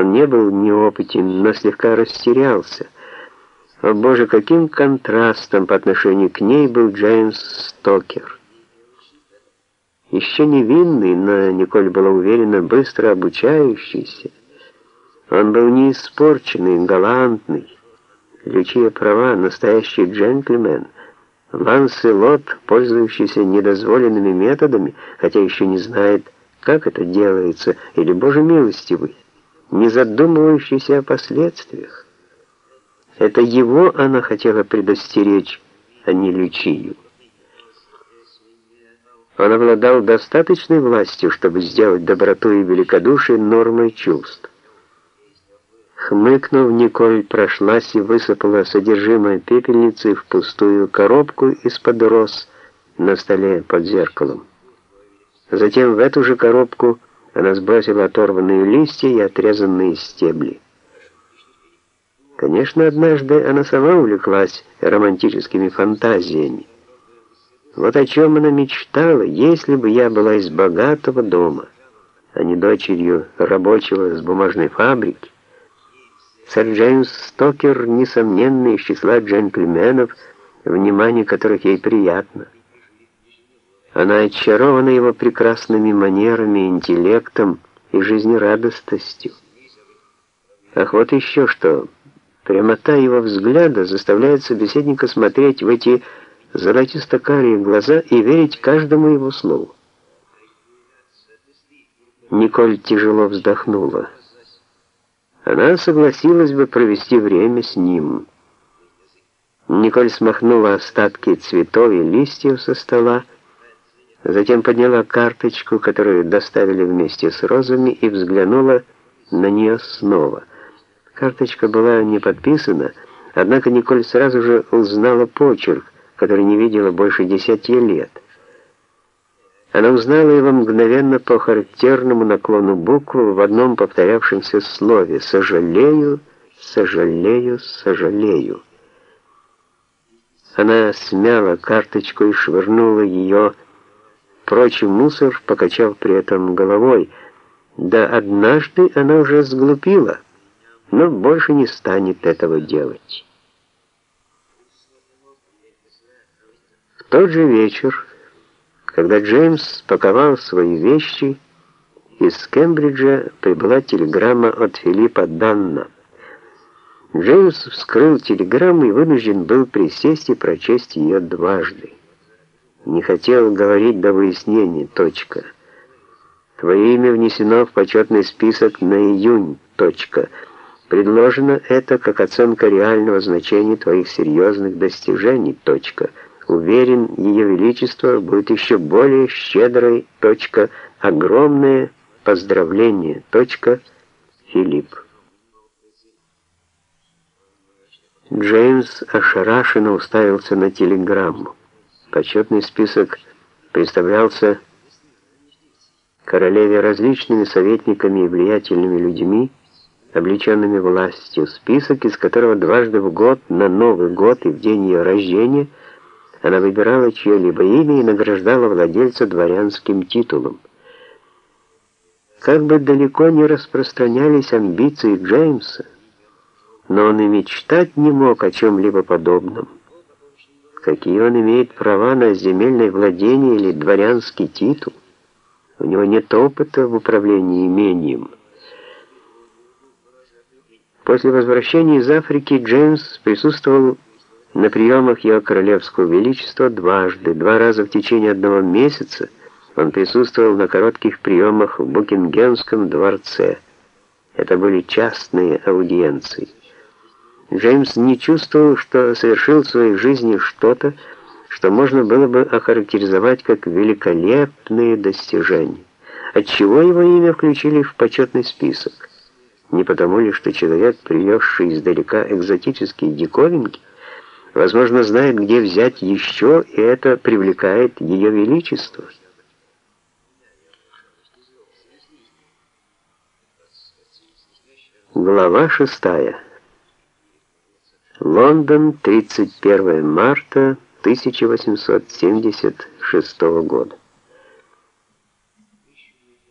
Он не был неопытен, но слегка растерялся. О боже, каким контрастом по отношению к ней был Джеймс Стокер. Еще невинный, но Николь была уверена, быстро обучающийся. Он был не испорченный, галантный. Лючия права, настоящий джентльмен. Ланселот, пользующийся недозволенными методами, хотя еще не знает, как это делается, или, Боже милостивый, не задумывающийся о последствиях. Это его она хотела предостеречь, а не Лючию. Он обладал достаточной властью, чтобы сделать доброту и великодушие нормой чувств. Хмыкнув, Николь прошлась и высыпала содержимое пепельницы в пустую коробку из-под роз на столе под зеркалом. Затем в эту же коробку она сбросила оторванные листья и отрезанные стебли. Конечно, однажды она сама увлеклась романтическими фантазиями. Вот о чем она мечтала, если бы я была из богатого дома, а не дочерью рабочего с бумажной фабрики. Сэр Джеймс Стокер, несомненно, из числа джентльменов, внимание которых ей приятно. Она очарована его прекрасными манерами, интеллектом и жизнерадостностью. Ах, вот еще что. Прямота его взгляда заставляет собеседника смотреть в эти золотисто-карие глаза и верить каждому его слову. Николь тяжело вздохнула. Она согласилась бы провести время с ним. Николь смахнула остатки цветов и листьев со стола, Затем подняла карточку, которую доставили вместе с розами, и взглянула на нее снова. Карточка была не подписана, однако Николь сразу же узнала почерк, который не видела больше десяти лет. Она узнала его мгновенно по характерному наклону буквы в одном повторявшемся слове «сожалею, сожалею, сожалею». Она смяла карточку и швырнула ее прочий мусор, покачав при этом головой. Да однажды она уже сглупила, но больше не станет этого делать. В тот же вечер, когда Джеймс паковал свои вещи, из Кембриджа прибыла телеграмма от Филиппа Данна. Джеймс вскрыл телеграмму и вынужден был присесть и прочесть ее дважды. Не хотел говорить до выяснения. Точка. Твое имя внесено в почетный список на июнь. Точка. Предложено это как оценка реального значения твоих серьезных достижений. Точка. Уверен, Ее Величество будет еще более щедрой. Точка. Огромное поздравление. Точка. Филипп. Джеймс ошарашенно уставился на телеграмму. Почетный список представлялся королеве различными советниками и влиятельными людьми, облеченными властью, список, из которого дважды в год, на Новый год и в день ее рождения, она выбирала чье-либо имя и награждала владельца дворянским титулом. Как бы далеко не распространялись амбиции Джеймса, но он и мечтать не мог о чем-либо подобном какие он имеет права на земельное владение или дворянский титул. У него нет опыта в управлении имением. После возвращения из Африки Джеймс присутствовал на приемах Его Королевского Величества дважды, два раза в течение одного месяца он присутствовал на коротких приемах в Букингемском дворце. Это были частные аудиенции. Джеймс не чувствовал, что совершил в своей жизни что-то, что можно было бы охарактеризовать как великолепные достижения. Отчего его имя включили в почетный список? Не потому ли, что человек, привезший издалека экзотические диковинки, возможно, знает, где взять еще, и это привлекает ее величество? Глава шестая. Лондон, 31 марта 1876 года.